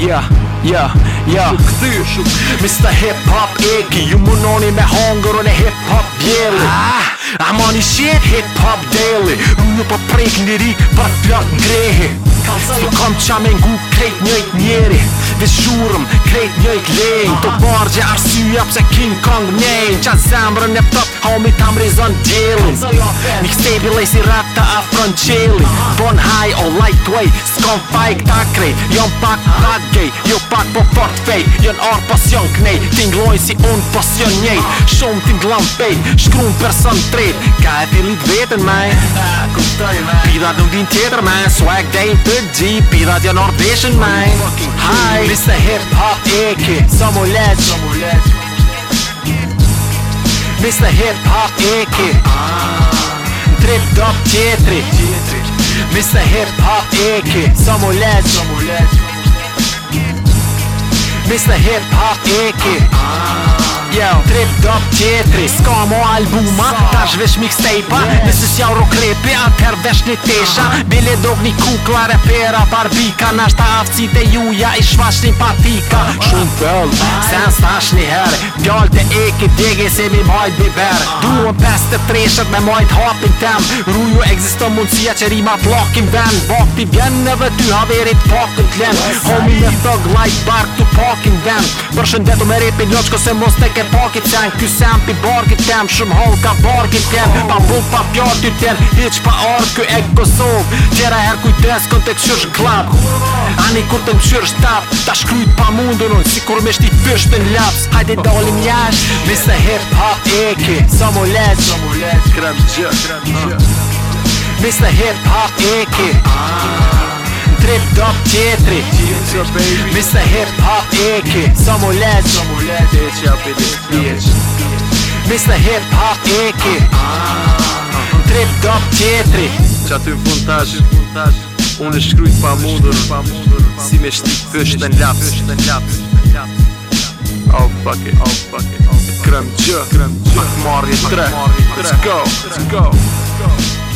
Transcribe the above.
Yeah, yeah, yeah Këthy Mr. Hip Hop Eki Ju mononi me hongërën e Hip Hop Bjeli ah. I'm on your shit Hip Hop Daily Unë për po prejk një ri për fjart ngrehi Së kom qa me ngu krejt njëjt njeri Vesh shurëm krejt njëjt lejn Të bargje arsyja pëse King Kong njejn Qa zemrën e pëtë homie tam rizon djeli jo Nik stebi lej si rata a front qeli Bon high o lightweight S'kon faj këta krej Jon pak pak gej Jo pak po fort fej Jon or pas jon knej Ting lojn si un pas jon njej Shum ting lam bejt Shkrum person tret Ka e filit vetën me Pidat nuk din tjetër me Swag day të gji Pidat jon or vision me Hi Mr. Hip Hop Eki Somu lec Somu lec Mr. Hip Hop Eki Trip Drop Tjetri Mr. Hip Hop Eki Somu lezë Vis në hip hop eki Yo, trip dop tjetri Ska mo albuma, ta zhvesh mix tape Nësë si au rock lepe, a vesh një tesha Bile dog një kukla, repera, barbika Nash ta afci të juja, i shvash një patika Shumë fëll, sen stash një herë Gjall të eki djegi, se mi majt biber Duon pes të treshet, me majt hapin tem Rruju, egzisto mundësia që rima plakim ven Vakti vjen në vëty, haverit pakën t'len dog like bark to fucking damn për shëndet u me repi një se mos te ke pakit qen ky sem pi barkit tem shum hall ka barkit tem pa bu pa pjart ty tem iq pa ard kjo e kosov qera her kujtres kon të kshyrsh klap ani kur të kshyrsh tap ta shkryt pa mundur un si kur me shti pështë në laps hajde dalim jash mis the hip hop eki sa mu leq krem gjë krem gjë mis the hip hop eki hip hop tjetri Mr. Hip Hop AK Samo let Samo let it ya Mr. Hip Hop eki Trip Dog tjetri Qa ty tash Unë e shkryt pa mundur Si me shti pësht të njap Oh fuck it Oh fuck it Oh fuck it gjë, kërëm gjë, marrë i tre, let's go, let's go, let's go.